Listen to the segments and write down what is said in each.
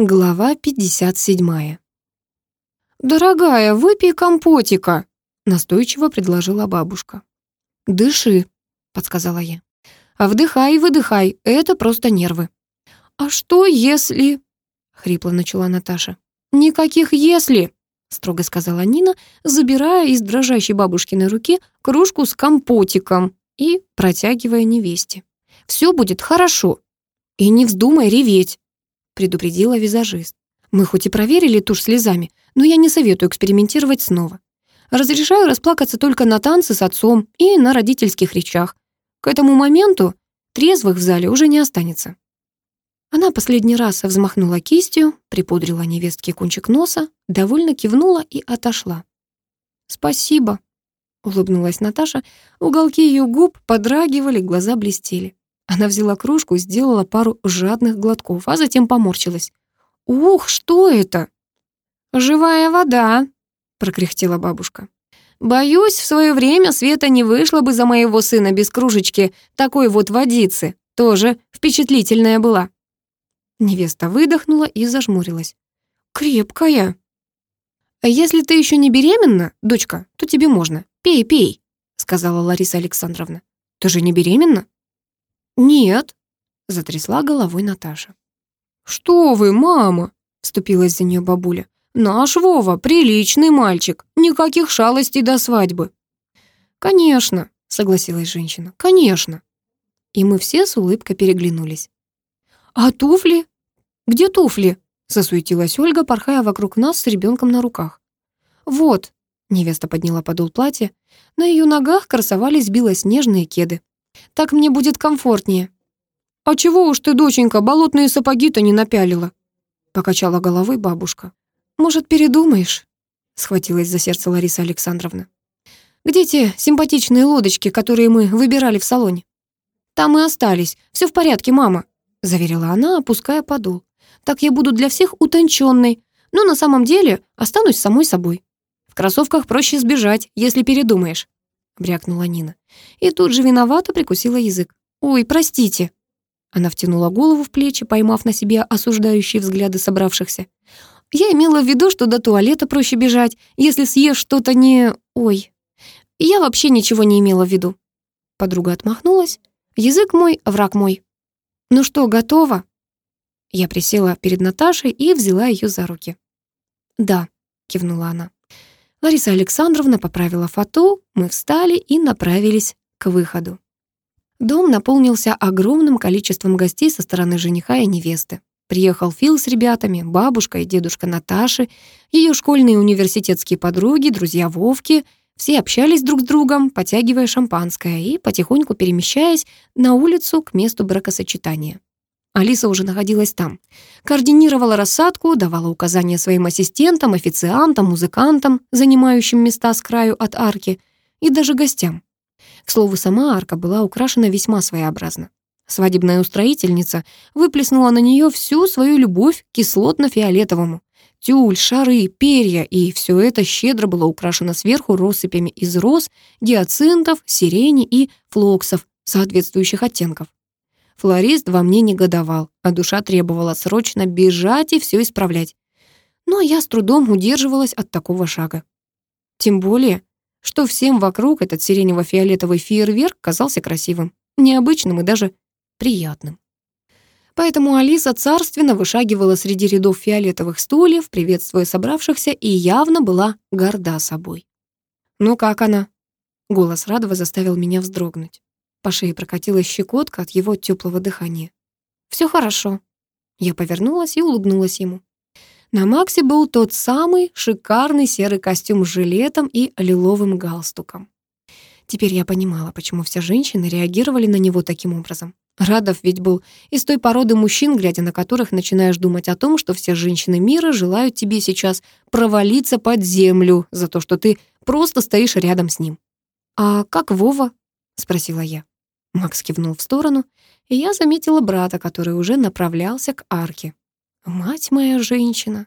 Глава 57. «Дорогая, выпей компотика», — настойчиво предложила бабушка. «Дыши», — подсказала я. «А вдыхай и выдыхай, это просто нервы». «А что если...» — хрипло начала Наташа. «Никаких «если», — строго сказала Нина, забирая из дрожащей бабушкиной руки кружку с компотиком и протягивая невесте. «Все будет хорошо. И не вздумай реветь» предупредила визажист. Мы хоть и проверили тушь слезами, но я не советую экспериментировать снова. Разрешаю расплакаться только на танце с отцом и на родительских речах. К этому моменту трезвых в зале уже не останется. Она последний раз взмахнула кистью, припудрила невестке кончик носа, довольно кивнула и отошла. «Спасибо», — улыбнулась Наташа. Уголки ее губ подрагивали, глаза блестели. Она взяла кружку, сделала пару жадных глотков, а затем поморщилась. «Ух, что это?» «Живая вода», — прокряхтела бабушка. «Боюсь, в свое время Света не вышла бы за моего сына без кружечки такой вот водицы. Тоже впечатлительная была». Невеста выдохнула и зажмурилась. «Крепкая». «Если ты еще не беременна, дочка, то тебе можно. Пей, пей», — сказала Лариса Александровна. «Ты же не беременна?» «Нет», — затрясла головой Наташа. «Что вы, мама?» — вступилась за нее бабуля. «Наш Вова приличный мальчик, никаких шалостей до свадьбы». «Конечно», — согласилась женщина, — «конечно». И мы все с улыбкой переглянулись. «А туфли? Где туфли?» — засуетилась Ольга, порхая вокруг нас с ребенком на руках. «Вот», — невеста подняла подол платья, на ее ногах красовались белоснежные кеды. Так мне будет комфортнее». «А чего уж ты, доченька, болотные сапоги-то не напялила?» Покачала головой бабушка. «Может, передумаешь?» Схватилась за сердце Лариса Александровна. «Где те симпатичные лодочки, которые мы выбирали в салоне?» «Там и остались. Все в порядке, мама», — заверила она, опуская подол. «Так я буду для всех утонченной, но на самом деле останусь самой собой. В кроссовках проще сбежать, если передумаешь брякнула Нина. И тут же виновато прикусила язык. «Ой, простите». Она втянула голову в плечи, поймав на себе осуждающие взгляды собравшихся. «Я имела в виду, что до туалета проще бежать, если съешь что-то не... Ой, я вообще ничего не имела в виду». Подруга отмахнулась. «Язык мой, враг мой». «Ну что, готова?» Я присела перед Наташей и взяла ее за руки. «Да», — кивнула она. Лариса Александровна поправила фату, мы встали и направились к выходу. Дом наполнился огромным количеством гостей со стороны жениха и невесты. Приехал Фил с ребятами, бабушка и дедушка Наташи, ее школьные и университетские подруги, друзья Вовки. Все общались друг с другом, потягивая шампанское и потихоньку перемещаясь на улицу к месту бракосочетания. Алиса уже находилась там. Координировала рассадку, давала указания своим ассистентам, официантам, музыкантам, занимающим места с краю от арки, и даже гостям. К слову, сама арка была украшена весьма своеобразно. Свадебная устроительница выплеснула на нее всю свою любовь кислотно-фиолетовому. Тюль, шары, перья, и все это щедро было украшено сверху россыпями из роз, гиацинтов, сирени и флоксов соответствующих оттенков. Флорист во мне негодовал, а душа требовала срочно бежать и все исправлять. Но я с трудом удерживалась от такого шага. Тем более, что всем вокруг этот сиренево-фиолетовый фейерверк казался красивым, необычным и даже приятным. Поэтому Алиса царственно вышагивала среди рядов фиолетовых стульев, приветствуя собравшихся, и явно была горда собой. «Ну как она?» Голос Радова заставил меня вздрогнуть. По шее прокатилась щекотка от его теплого дыхания. Все хорошо». Я повернулась и улыбнулась ему. На Максе был тот самый шикарный серый костюм с жилетом и лиловым галстуком. Теперь я понимала, почему все женщины реагировали на него таким образом. Радов ведь был из той породы мужчин, глядя на которых начинаешь думать о том, что все женщины мира желают тебе сейчас провалиться под землю за то, что ты просто стоишь рядом с ним. «А как Вова?» — спросила я. Макс кивнул в сторону, и я заметила брата, который уже направлялся к арке. Мать моя женщина.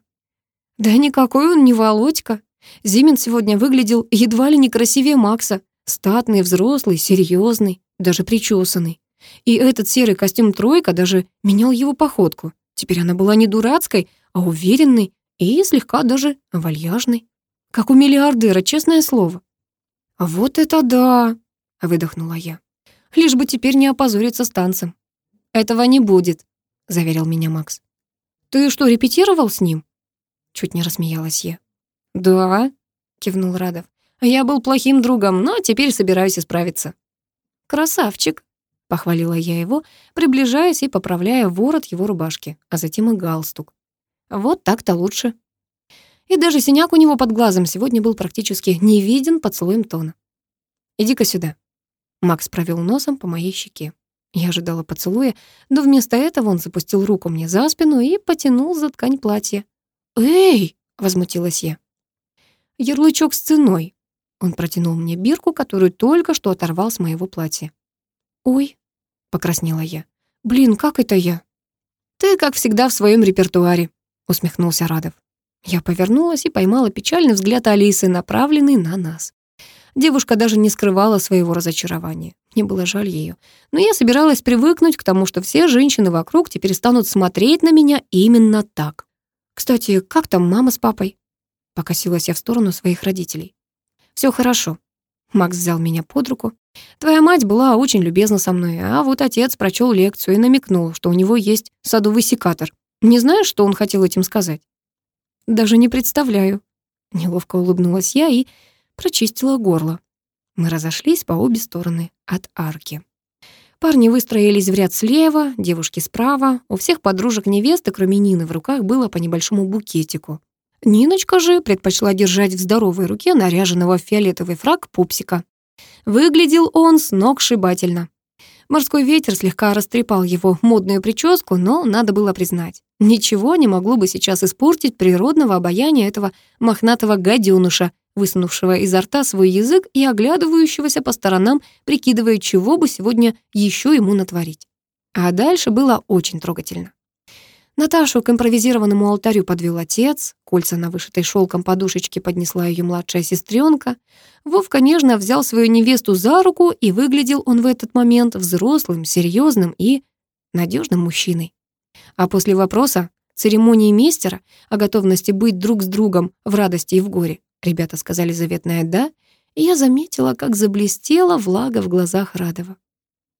Да никакой он не Володька. Зимин сегодня выглядел едва ли не красивее Макса. Статный, взрослый, серьезный, даже причесанный. И этот серый костюм «тройка» даже менял его походку. Теперь она была не дурацкой, а уверенный и слегка даже вальяжный. Как у миллиардера, честное слово. «Вот это да!» — выдохнула я. «Лишь бы теперь не опозориться с танцем». «Этого не будет», — заверил меня Макс. «Ты что, репетировал с ним?» Чуть не рассмеялась я. «Да», — кивнул Радов. «Я был плохим другом, но теперь собираюсь исправиться». «Красавчик», — похвалила я его, приближаясь и поправляя ворот его рубашки, а затем и галстук. «Вот так-то лучше». И даже синяк у него под глазом сегодня был практически не виден под слоем тона. «Иди-ка сюда». Макс провел носом по моей щеке. Я ожидала поцелуя, но вместо этого он запустил руку мне за спину и потянул за ткань платья. «Эй!» — возмутилась я. «Ярлычок с ценой». Он протянул мне бирку, которую только что оторвал с моего платья. «Ой!» — покраснела я. «Блин, как это я?» «Ты, как всегда, в своем репертуаре», — усмехнулся Радов. Я повернулась и поймала печальный взгляд Алисы, направленный на нас. Девушка даже не скрывала своего разочарования. Мне было жаль ее. Но я собиралась привыкнуть к тому, что все женщины вокруг теперь станут смотреть на меня именно так. «Кстати, как там мама с папой?» Покосилась я в сторону своих родителей. Все хорошо». Макс взял меня под руку. «Твоя мать была очень любезна со мной, а вот отец прочел лекцию и намекнул, что у него есть садовый секатор. Не знаешь, что он хотел этим сказать?» «Даже не представляю». Неловко улыбнулась я и прочистила горло. Мы разошлись по обе стороны от арки. Парни выстроились в ряд слева, девушки справа. У всех подружек невесты, кроме Нины, в руках было по небольшому букетику. Ниночка же предпочла держать в здоровой руке наряженного в фиолетовый фраг пупсика. Выглядел он сногсшибательно. Морской ветер слегка растрепал его модную прическу, но надо было признать, ничего не могло бы сейчас испортить природного обаяния этого мохнатого гаденуша, высунувшего изо рта свой язык и оглядывающегося по сторонам, прикидывая, чего бы сегодня еще ему натворить. А дальше было очень трогательно. Наташу к импровизированному алтарю подвел отец, кольца на вышитой шелком подушечке поднесла ее младшая сестренка. Вовка нежно взял свою невесту за руку, и выглядел он в этот момент взрослым, серьезным и надежным мужчиной. А после вопроса церемонии мистера о готовности быть друг с другом в радости и в горе, Ребята сказали заветное «да», и я заметила, как заблестела влага в глазах Радова.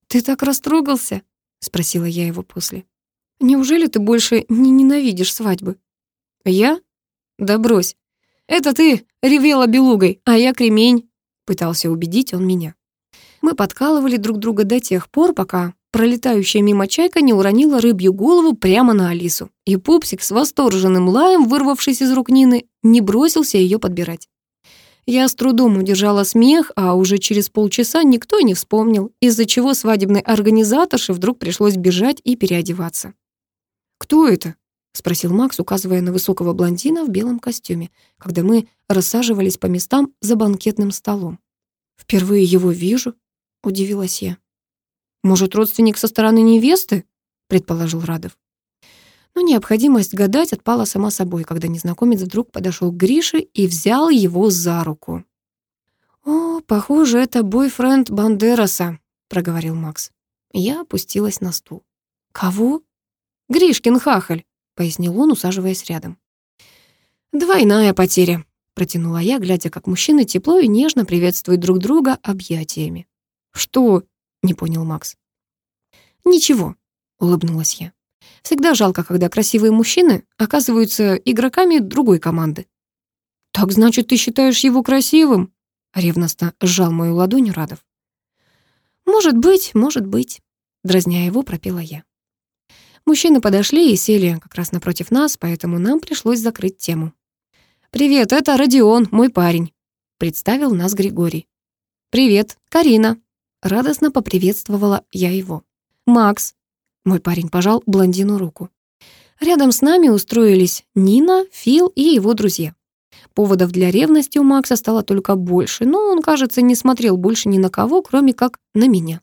«Ты так растрогался?» — спросила я его после. «Неужели ты больше не ненавидишь свадьбы?» «Я? Да брось. Это ты ревела белугой, а я кремень», — пытался убедить он меня. Мы подкалывали друг друга до тех пор, пока пролетающая мимо чайка не уронила рыбью голову прямо на Алису, и пупсик с восторженным лаем, вырвавшись из рук Нины, не бросился ее подбирать. Я с трудом удержала смех, а уже через полчаса никто не вспомнил, из-за чего свадебной организаторше вдруг пришлось бежать и переодеваться. «Кто это?» — спросил Макс, указывая на высокого блондина в белом костюме, когда мы рассаживались по местам за банкетным столом. «Впервые его вижу», — удивилась я. «Может, родственник со стороны невесты?» — предположил Радов. Но необходимость гадать отпала сама собой, когда незнакомец вдруг подошел к Грише и взял его за руку. «О, похоже, это бойфренд Бандераса», — проговорил Макс. Я опустилась на стул. «Кого?» «Гришкин хахаль», — пояснил он, усаживаясь рядом. «Двойная потеря», — протянула я, глядя, как мужчины тепло и нежно приветствуют друг друга объятиями. «Что?» Не понял Макс. «Ничего», — улыбнулась я. «Всегда жалко, когда красивые мужчины оказываются игроками другой команды». «Так значит, ты считаешь его красивым?» — ревностно сжал мою ладонь Радов. «Может быть, может быть», — дразня его, пропела я. Мужчины подошли и сели как раз напротив нас, поэтому нам пришлось закрыть тему. «Привет, это Родион, мой парень», — представил нас Григорий. «Привет, Карина», Радостно поприветствовала я его. «Макс!» Мой парень пожал блондину руку. Рядом с нами устроились Нина, Фил и его друзья. Поводов для ревности у Макса стало только больше, но он, кажется, не смотрел больше ни на кого, кроме как на меня.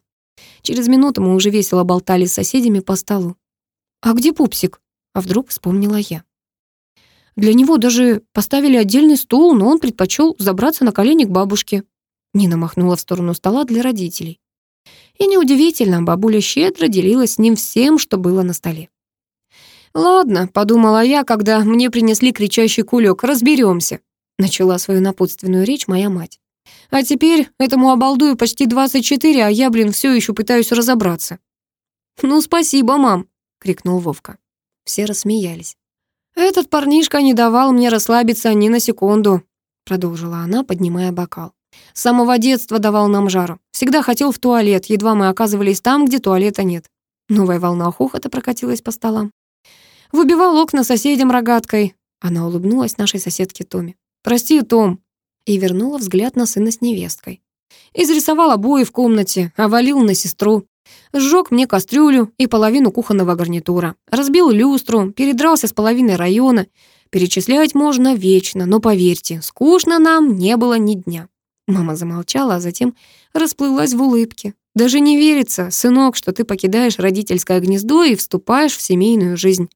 Через минуту мы уже весело болтали с соседями по столу. «А где пупсик?» А вдруг вспомнила я. Для него даже поставили отдельный стул, но он предпочел забраться на колени к бабушке. Нина махнула в сторону стола для родителей. И неудивительно, бабуля щедро делилась с ним всем, что было на столе. «Ладно», — подумала я, когда мне принесли кричащий кулек, разберемся. начала свою напутственную речь моя мать. «А теперь этому обалдую почти 24, а я, блин, все еще пытаюсь разобраться». «Ну, спасибо, мам», — крикнул Вовка. Все рассмеялись. «Этот парнишка не давал мне расслабиться ни на секунду», — продолжила она, поднимая бокал. «С самого детства давал нам жару. Всегда хотел в туалет, едва мы оказывались там, где туалета нет». Новая волна хохота прокатилась по столам. Выбивал окна соседям рогаткой. Она улыбнулась нашей соседке Томе. «Прости, Том». И вернула взгляд на сына с невесткой. Изрисовал обои в комнате, овалил на сестру. Сжег мне кастрюлю и половину кухонного гарнитура. Разбил люстру, передрался с половиной района. Перечислять можно вечно, но поверьте, скучно нам не было ни дня. Мама замолчала, а затем расплылась в улыбке. Даже не верится, сынок, что ты покидаешь родительское гнездо и вступаешь в семейную жизнь.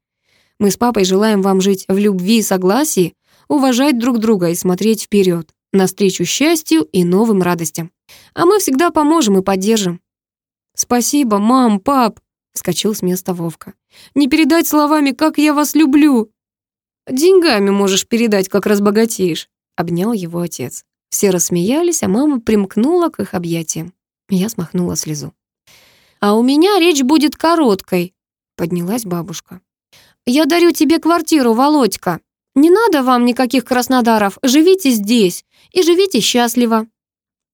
Мы с папой желаем вам жить в любви и согласии, уважать друг друга и смотреть вперед, навстречу счастью и новым радостям. А мы всегда поможем и поддержим. «Спасибо, мам, пап», — вскочил с места Вовка. «Не передать словами, как я вас люблю». «Деньгами можешь передать, как разбогатеешь», — обнял его отец. Все рассмеялись, а мама примкнула к их объятиям. Я смахнула слезу. «А у меня речь будет короткой», — поднялась бабушка. «Я дарю тебе квартиру, Володька. Не надо вам никаких Краснодаров, живите здесь и живите счастливо».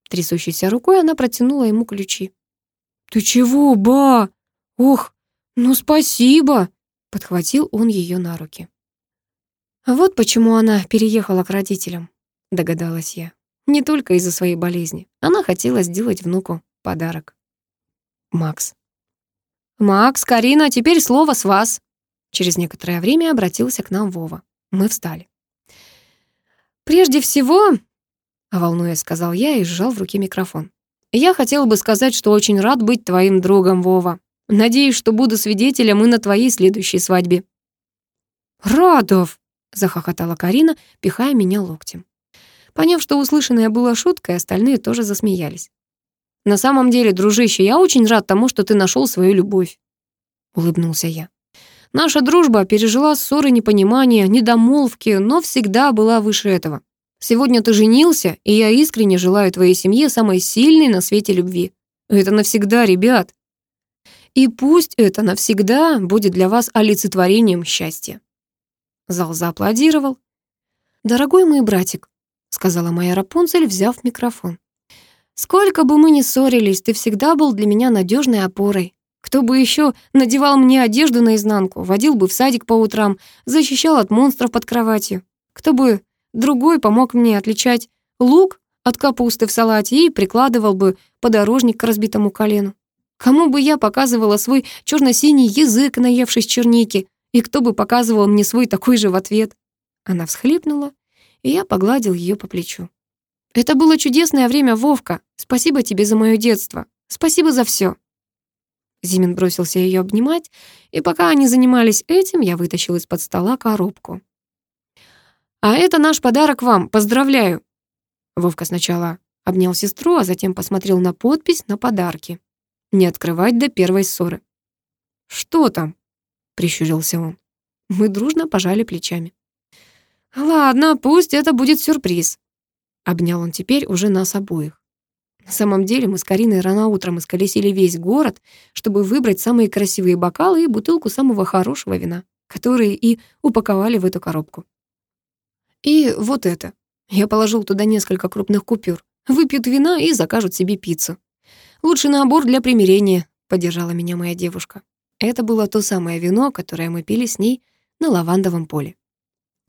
Трясущейся рукой она протянула ему ключи. «Ты чего, ба? Ох, ну спасибо!» Подхватил он ее на руки. «Вот почему она переехала к родителям», догадалась я. Не только из-за своей болезни. Она хотела сделать внуку подарок. Макс. «Макс, Карина, теперь слово с вас!» Через некоторое время обратился к нам Вова. Мы встали. «Прежде всего...» — волнуясь, сказал я и сжал в руке микрофон. «Я хотел бы сказать, что очень рад быть твоим другом, Вова. Надеюсь, что буду свидетелем и на твоей следующей свадьбе». «Радов!» — захохотала Карина, пихая меня локтем. Поняв, что услышанное было шуткой, остальные тоже засмеялись. «На самом деле, дружище, я очень рад тому, что ты нашел свою любовь», — улыбнулся я. Наша дружба пережила ссоры, непонимания, недомолвки, но всегда была выше этого. Сегодня ты женился, и я искренне желаю твоей семье самой сильной на свете любви. Это навсегда, ребят. И пусть это навсегда будет для вас олицетворением счастья. Зал зааплодировал. «Дорогой мой братик», — сказала моя Рапунцель, взяв микрофон. «Сколько бы мы ни ссорились, ты всегда был для меня надежной опорой. Кто бы еще надевал мне одежду наизнанку, водил бы в садик по утрам, защищал от монстров под кроватью? Кто бы другой помог мне отличать лук от капусты в салате и прикладывал бы подорожник к разбитому колену? Кому бы я показывала свой черно-синий язык, наевшись черники, и кто бы показывал мне свой такой же в ответ? Она всхлипнула, и я погладил ее по плечу. Это было чудесное время, Вовка. Спасибо тебе за мое детство. Спасибо за все. Зимин бросился ее обнимать, и пока они занимались этим, я вытащил из-под стола коробку. «А это наш подарок вам, поздравляю!» Вовка сначала обнял сестру, а затем посмотрел на подпись на подарки. «Не открывать до первой ссоры». «Что там?» — прищурился он. Мы дружно пожали плечами. «Ладно, пусть это будет сюрприз», — обнял он теперь уже нас обоих. На самом деле мы с Кариной рано утром исколесили весь город, чтобы выбрать самые красивые бокалы и бутылку самого хорошего вина, которые и упаковали в эту коробку. И вот это. Я положил туда несколько крупных купюр. Выпьют вина и закажут себе пиццу. Лучший набор для примирения, поддержала меня моя девушка. Это было то самое вино, которое мы пили с ней на лавандовом поле.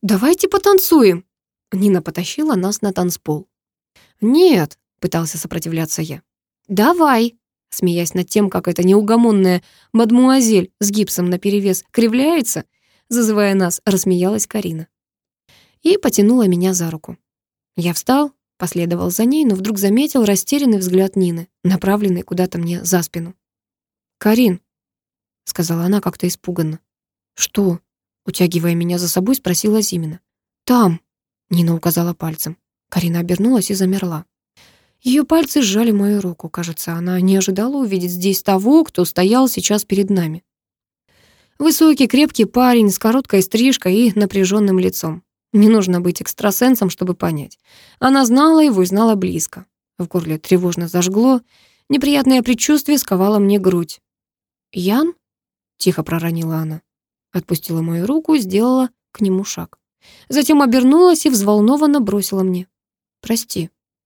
«Давайте потанцуем!» Нина потащила нас на танцпол. «Нет», пытался сопротивляться я. «Давай!» Смеясь над тем, как эта неугомонная мадмуазель с гипсом наперевес кривляется, зазывая нас, рассмеялась Карина. И потянула меня за руку. Я встал, последовал за ней, но вдруг заметил растерянный взгляд Нины, направленный куда-то мне за спину. «Карин», — сказала она как-то испуганно. «Что?» — утягивая меня за собой, спросила Зимина. «Там», — Нина указала пальцем. Карина обернулась и замерла. Ее пальцы сжали мою руку. Кажется, она не ожидала увидеть здесь того, кто стоял сейчас перед нами. Высокий, крепкий парень с короткой стрижкой и напряженным лицом. Не нужно быть экстрасенсом, чтобы понять. Она знала его и знала близко. В горле тревожно зажгло, неприятное предчувствие сковало мне грудь. «Ян?» — тихо проронила она. Отпустила мою руку, сделала к нему шаг. Затем обернулась и взволнованно бросила мне. «Прости».